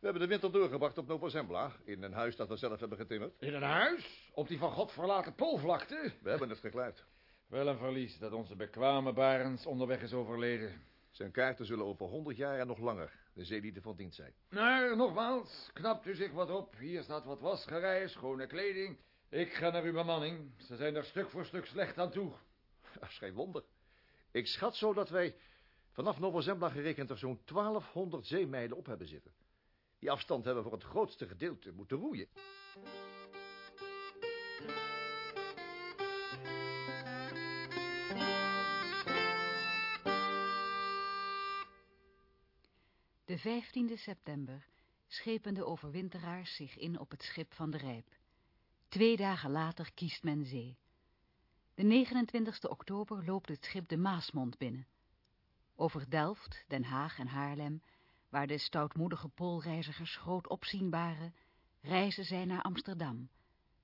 We hebben de winter doorgebracht op Nova Zembla, in een huis dat we zelf hebben getimmerd. In een huis? Op die van God verlaten poolvlakte? We hebben het gekluid. Wel een verlies dat onze bekwame Barends onderweg is overleden. Zijn kaarten zullen over honderd jaar en nog langer de zeelieden van dienst zijn. Nou, nogmaals, knapt u zich wat op. Hier staat wat wasgerei, schone kleding. Ik ga naar uw bemanning. Ze zijn er stuk voor stuk slecht aan toe. Dat is geen wonder. Ik schat zo dat wij vanaf Nova Zembla gerekend er zo'n 1200 zeemijlen op hebben zitten. Die afstand hebben we voor het grootste gedeelte moeten roeien. De 15e september schepen de overwinteraars zich in op het schip van de Rijp. Twee dagen later kiest men zee. De 29e oktober loopt het schip de Maasmond binnen. Over Delft, Den Haag en Haarlem, waar de stoutmoedige poolreizigers groot opzien baren, reizen zij naar Amsterdam,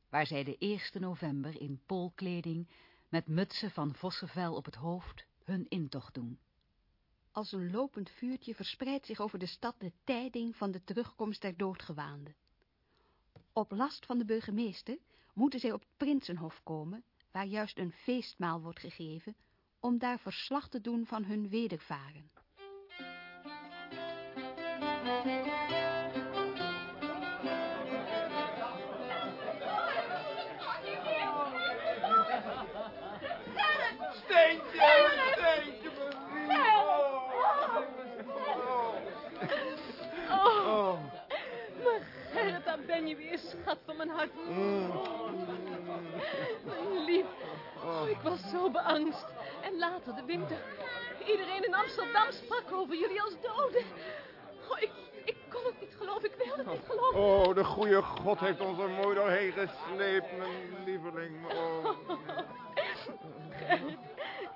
waar zij de 1 november in poolkleding, met mutsen van vossenvel op het hoofd, hun intocht doen. Als een lopend vuurtje verspreidt zich over de stad de tijding van de terugkomst der doodgewaanden. Op last van de burgemeester moeten zij op het Prinsenhof komen, waar juist een feestmaal wordt gegeven, om daar verslag te doen van hun wedervaren. Niet weer, schat van mijn hart. Mijn lief. Oh, ik was zo beangst. En later de winter. Iedereen in Amsterdam sprak over jullie als doden. Oh, ik, ik kon het niet geloven. Ik wilde het niet geloven. Oh, de goede God heeft ons er mooi doorheen gesleept, mijn lieveling. Oh.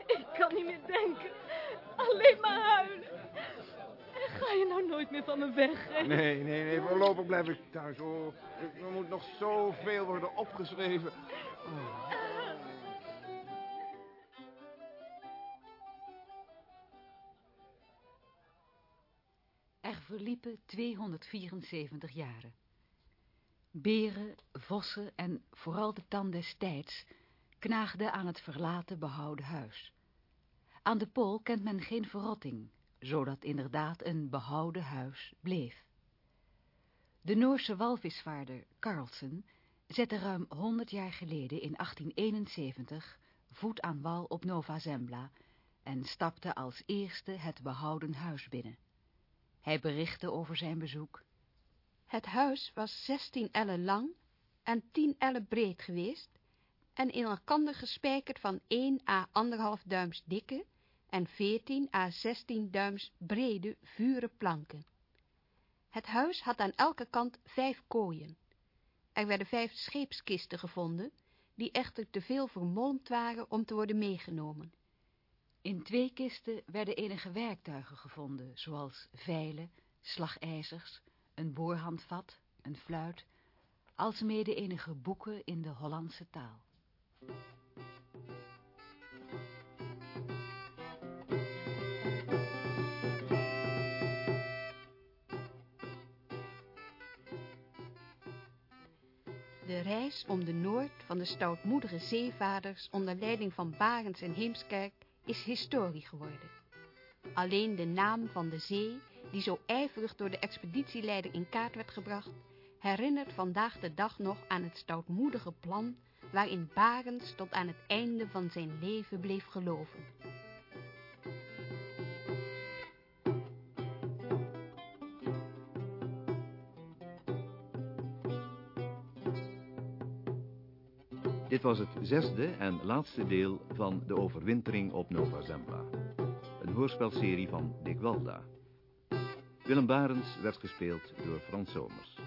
Ik kan niet meer denken. Alleen maar huilen. Ga je nou nooit meer van me weg, Gerrit? Nee, nee, nee, voorlopig blijf ik thuis. Oh, ik- er moet nog zoveel worden opgeschreven. Oh. Er verliepen 274 jaren. Beren, vossen en vooral de tand des tijds knaagden aan het verlaten behouden huis. Aan de pool kent men geen verrotting, zodat inderdaad een behouden huis bleef. De Noorse walvisvaarder Carlsen zette ruim 100 jaar geleden in 1871 voet aan wal op Nova Zembla en stapte als eerste het behouden huis binnen. Hij berichtte over zijn bezoek. Het huis was 16 ellen lang en 10 ellen breed geweest en in elkander gespijkerd van 1 à 1,5 duims dikke en 14 à 16 duims brede vuren planken. Het huis had aan elke kant vijf kooien. Er werden vijf scheepskisten gevonden, die echter te veel vermolmd waren om te worden meegenomen. In twee kisten werden enige werktuigen gevonden, zoals vijlen, slagijzers, een boorhandvat, een fluit, alsmede enige boeken in de Hollandse taal. De reis om de Noord van de stoutmoedige zeevaders onder leiding van Barends en Heemskerk is historie geworden. Alleen de naam van de zee, die zo ijverig door de expeditieleider in kaart werd gebracht, herinnert vandaag de dag nog aan het stoutmoedige plan waarin Barends tot aan het einde van zijn leven bleef geloven. Dit was het zesde en laatste deel van De Overwintering op Nova Zembla. Een hoorspelserie van Dick Walda. Willem Barends werd gespeeld door Frans Somers.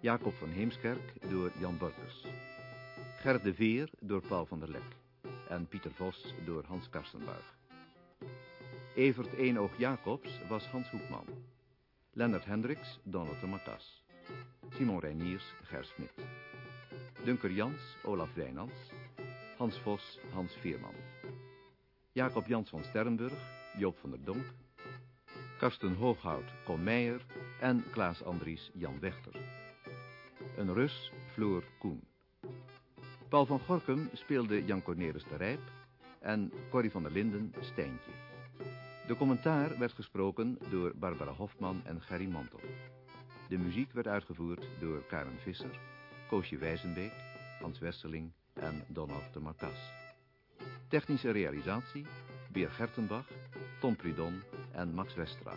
Jacob van Heemskerk door Jan Borkers. Gert de Veer door Paul van der Lek. En Pieter Vos door Hans Karstenbuig. Evert Eenoog Jacobs was Hans Hoekman. Lennart Hendricks, Donald de Matas. Simon Reiniers, Ger Smit. Dunker Jans, Olaf Wijnands. Hans Vos, Hans Veerman. Jacob Jans van Sternburg, Joop van der Donk. Karsten Hooghout, Con Meijer en Klaas Andries, Jan Wechter. Een Rus, Floor Koen. Paul van Gorkum speelde Jan Cornelis de Rijp en Corrie van der Linden Stijntje. De commentaar werd gesproken door Barbara Hofman en Gerry Mantel. De muziek werd uitgevoerd door Karen Visser, Koosje Wijzenbeek, Hans Westerling en Donald de Marcas. Technische realisatie, Beer Gertenbach, Tom Pridon en Max Westra.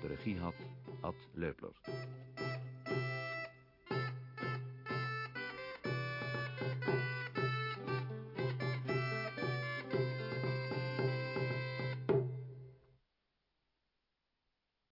De regie had Ad Leupler.